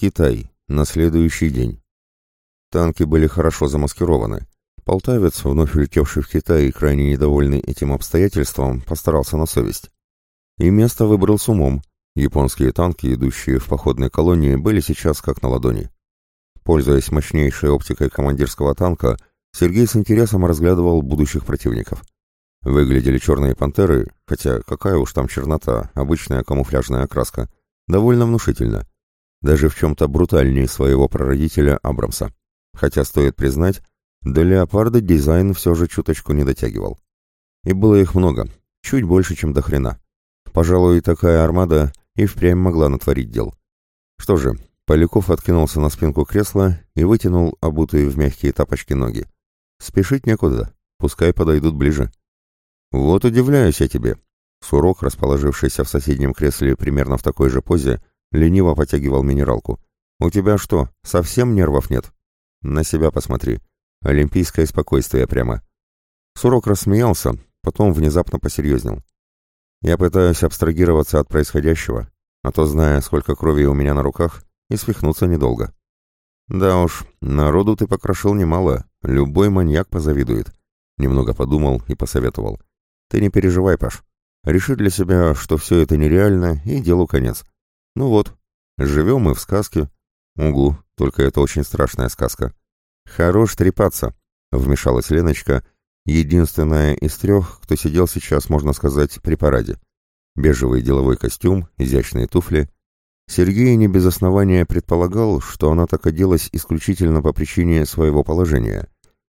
Китай. На следующий день. Танки были хорошо замаскированы. Полтавец, вновь улетевший в Китай и крайне недовольный этим обстоятельством, постарался на совесть. И место выбрал с умом. Японские танки, идущие в походной колонии, были сейчас как на ладони. Пользуясь мощнейшей оптикой командирского танка, Сергей с интересом разглядывал будущих противников. Выглядели черные пантеры, хотя какая уж там чернота, обычная камуфляжная окраска, довольно внушительно. Даже в чем-то брутальнее своего прародителя Абрамса. Хотя, стоит признать, до леопарда дизайн все же чуточку не дотягивал. И было их много, чуть больше, чем до хрена. Пожалуй, такая армада и впрямь могла натворить дел. Что же, Поляков откинулся на спинку кресла и вытянул обутые в мягкие тапочки ноги. Спешить некуда, пускай подойдут ближе. Вот удивляюсь я тебе. Сурок, расположившийся в соседнем кресле примерно в такой же позе, лениво потягивал минералку. У тебя что, совсем нервов нет? На себя посмотри. Олимпийское спокойствие прямо. Сурок рассмеялся, потом внезапно посерьезнел. Я пытаюсь абстрагироваться от происходящего, а то, зная, сколько крови у меня на руках, и свихнуться недолго. Да уж, народу ты покрошил немало, любой маньяк позавидует. Немного подумал и посоветовал. Ты не переживай, Паш. Реши для себя, что все это нереально, и делу конец. Ну вот, живем мы в сказке. Угу, только это очень страшная сказка. Хорош трепаться, вмешалась Леночка, единственная из трех, кто сидел сейчас, можно сказать, при параде. Бежевый деловой костюм, изящные туфли. Сергей не без основания предполагал, что она так оделась исключительно по причине своего положения.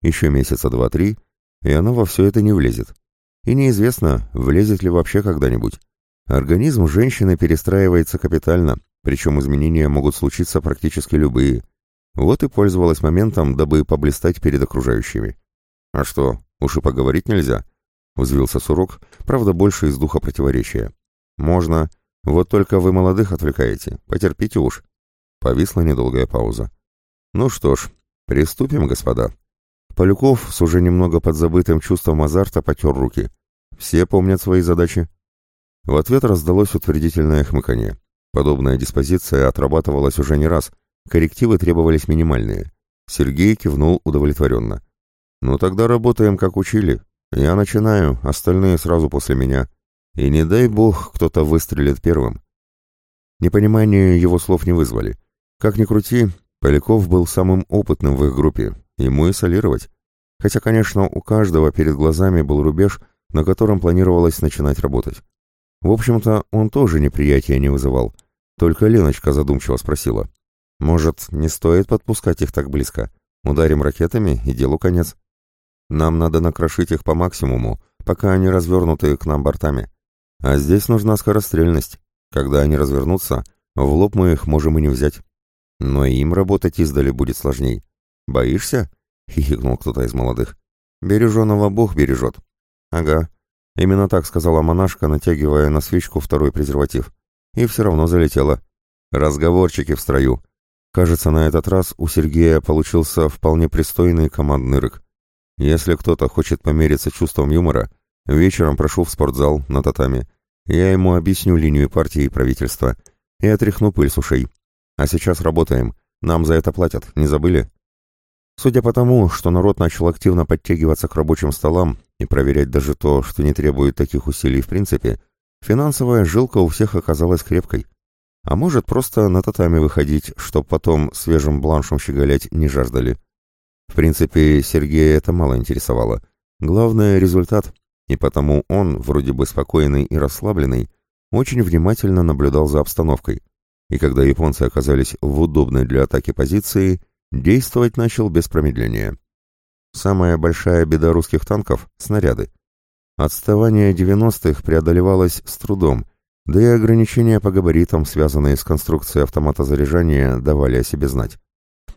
Еще месяца два-три, и она во все это не влезет. И неизвестно, влезет ли вообще когда-нибудь. Организм женщины перестраивается капитально, причем изменения могут случиться практически любые. Вот и пользовалась моментом, дабы поблистать перед окружающими. «А что, уж и поговорить нельзя?» — взвился Сурок, правда, больше из духа противоречия. «Можно. Вот только вы молодых отвлекаете. Потерпите уж». Повисла недолгая пауза. «Ну что ж, приступим, господа». Полюков с уже немного подзабытым чувством азарта потер руки. «Все помнят свои задачи». В ответ раздалось утвердительное хмыканье. Подобная диспозиция отрабатывалась уже не раз, коррективы требовались минимальные. Сергей кивнул удовлетворенно. «Ну тогда работаем, как учили. Я начинаю, остальные сразу после меня. И не дай бог, кто-то выстрелит первым». Непонимание его слов не вызвали. Как ни крути, Поляков был самым опытным в их группе, ему и солировать. Хотя, конечно, у каждого перед глазами был рубеж, на котором планировалось начинать работать. В общем-то, он тоже неприятия не вызывал. Только Леночка задумчиво спросила. «Может, не стоит подпускать их так близко? Ударим ракетами, и делу конец. Нам надо накрошить их по максимуму, пока они развернуты к нам бортами. А здесь нужна скорострельность. Когда они развернутся, в лоб мы их можем и не взять. Но им работать издали будет сложней. Боишься?» — хихикнул кто-то из молодых. «Береженого Бог бережет». «Ага, Именно так сказала монашка, натягивая на свечку второй презерватив. И все равно залетела. Разговорчики в строю. Кажется, на этот раз у Сергея получился вполне пристойный командный рык. Если кто-то хочет помериться чувством юмора, вечером прошу в спортзал на татами. Я ему объясню линию партии и правительства. И отряхну пыль с ушей. А сейчас работаем. Нам за это платят, не забыли? Судя по тому, что народ начал активно подтягиваться к рабочим столам и проверять даже то, что не требует таких усилий в принципе, финансовая жилка у всех оказалась крепкой. А может, просто на татами выходить, чтоб потом свежим бланшем щеголять не жаждали. В принципе, Сергея это мало интересовало. Главное — результат, и потому он, вроде бы спокойный и расслабленный, очень внимательно наблюдал за обстановкой. И когда японцы оказались в удобной для атаки позиции — Действовать начал без промедления. Самая большая беда русских танков — снаряды. Отставание 90-х преодолевалось с трудом, да и ограничения по габаритам, связанные с конструкцией автомата заряжания, давали о себе знать.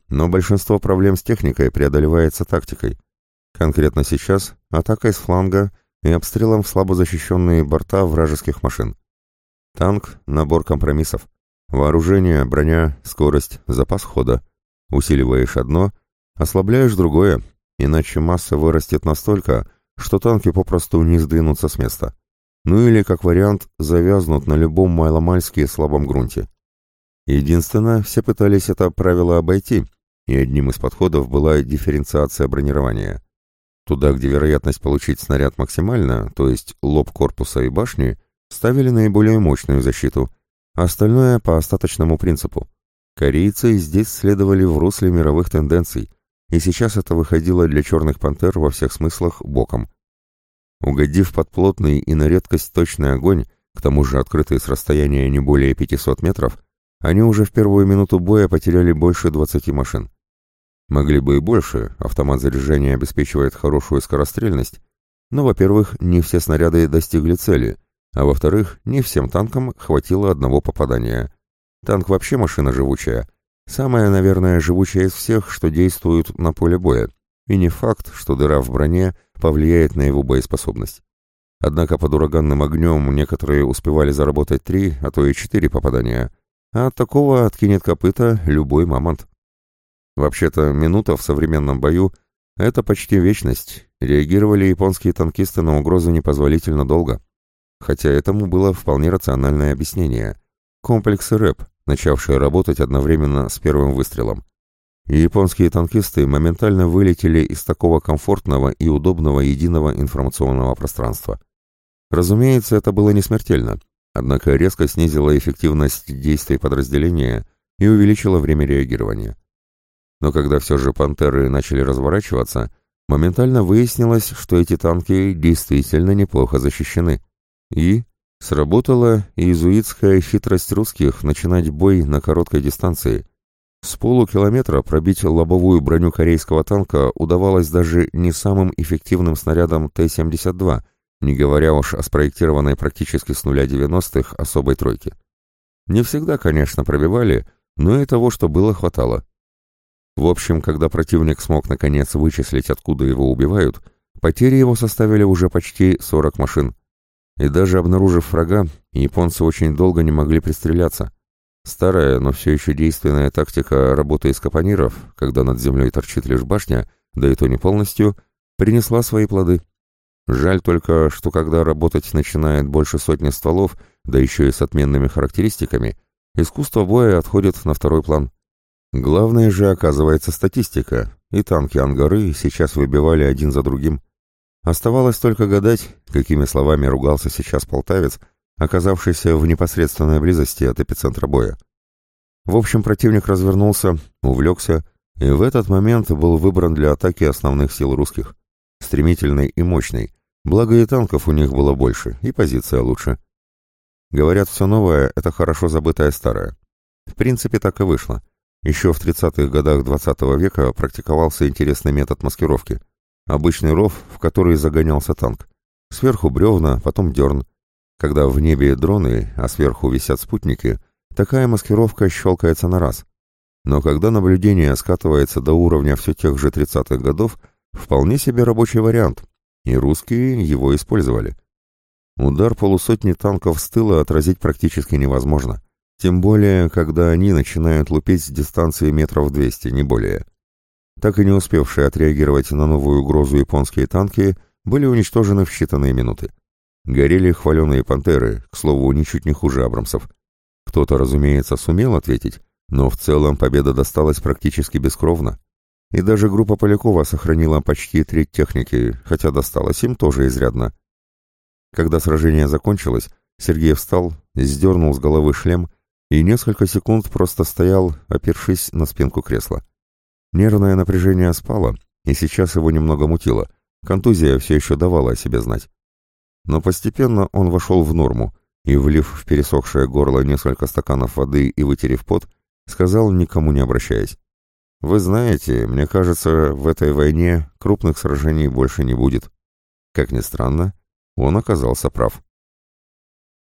Но большинство проблем с техникой преодолевается тактикой. Конкретно сейчас — атакой с фланга и обстрелом в слабо защищенные борта вражеских машин. Танк — набор компромиссов. Вооружение, броня, скорость, запас хода — Усиливаешь одно, ослабляешь другое, иначе масса вырастет настолько, что танки попросту не сдвинутся с места. Ну или, как вариант, завязнут на любом майломальски слабом грунте. Единственное, все пытались это правило обойти, и одним из подходов была дифференциация бронирования. Туда, где вероятность получить снаряд максимальна, то есть лоб корпуса и башни, ставили наиболее мощную защиту, а остальное по остаточному принципу. Корейцы здесь следовали в русле мировых тенденций, и сейчас это выходило для черных пантер во всех смыслах боком. Угодив под плотный и на редкость точный огонь, к тому же открытый с расстояния не более 500 метров, они уже в первую минуту боя потеряли больше 20 машин. Могли бы и больше, автомат заряжания обеспечивает хорошую скорострельность, но, во-первых, не все снаряды достигли цели, а во-вторых, не всем танкам хватило одного попадания. Танк вообще машина живучая, самая, наверное, живучая из всех, что действуют на поле боя, и не факт, что дыра в броне повлияет на его боеспособность. Однако под ураганным огнем некоторые успевали заработать три, а то и четыре попадания, а от такого откинет копыта любой мамонт. Вообще-то, минута в современном бою — это почти вечность. Реагировали японские танкисты на угрозу непозволительно долго. Хотя этому было вполне рациональное объяснение. Комплексы РЭП, начавшие работать одновременно с первым выстрелом. И японские танкисты моментально вылетели из такого комфортного и удобного единого информационного пространства. Разумеется, это было не смертельно, однако резко снизило эффективность действий подразделения и увеличило время реагирования. Но когда все же «Пантеры» начали разворачиваться, моментально выяснилось, что эти танки действительно неплохо защищены. И сработала иезуитская хитрость русских начинать бой на короткой дистанции. С полукилометра пробить лобовую броню корейского танка удавалось даже не самым эффективным снарядом Т-72, не говоря уж о спроектированной практически с нуля 90-х особой тройке. Не всегда, конечно, пробивали, но и того, что было, хватало. В общем, когда противник смог наконец вычислить, откуда его убивают, потери его составили уже почти 40 машин. И даже обнаружив врага, японцы очень долго не могли пристреляться. Старая, но все еще действенная тактика работы из капониров, когда над землей торчит лишь башня, да и то не полностью, принесла свои плоды. Жаль только, что когда работать начинает больше сотни стволов, да еще и с отменными характеристиками, искусство боя отходит на второй план. Главное же оказывается статистика, и танки Ангары сейчас выбивали один за другим. Оставалось только гадать, какими словами ругался сейчас полтавец, оказавшийся в непосредственной близости от эпицентра боя. В общем, противник развернулся, увлекся, и в этот момент был выбран для атаки основных сил русских. Стремительный и мощный, благо и танков у них было больше, и позиция лучше. Говорят, все новое — это хорошо забытое старое. В принципе, так и вышло — еще в 30-х годах XX -го века практиковался интересный метод маскировки. Обычный ров, в который загонялся танк. Сверху бревна, потом дерн. Когда в небе дроны, а сверху висят спутники, такая маскировка щелкается на раз. Но когда наблюдение скатывается до уровня все тех же 30-х годов, вполне себе рабочий вариант, и русские его использовали. Удар полусотни танков с тыла отразить практически невозможно. Тем более, когда они начинают лупить с дистанции метров 200, не более. Так и не успевшие отреагировать на новую угрозу японские танки были уничтожены в считанные минуты. Горели хваленые «Пантеры», к слову, ничуть не хуже Абрамсов. Кто-то, разумеется, сумел ответить, но в целом победа досталась практически бескровно. И даже группа Полякова сохранила почти треть техники, хотя досталось им тоже изрядно. Когда сражение закончилось, Сергей встал, сдернул с головы шлем и несколько секунд просто стоял, опершись на спинку кресла. Нервное напряжение спало, и сейчас его немного мутило. Контузия все еще давала о себе знать. Но постепенно он вошел в норму и, влив в пересохшее горло несколько стаканов воды и вытерев пот, сказал, никому не обращаясь. «Вы знаете, мне кажется, в этой войне крупных сражений больше не будет». Как ни странно, он оказался прав.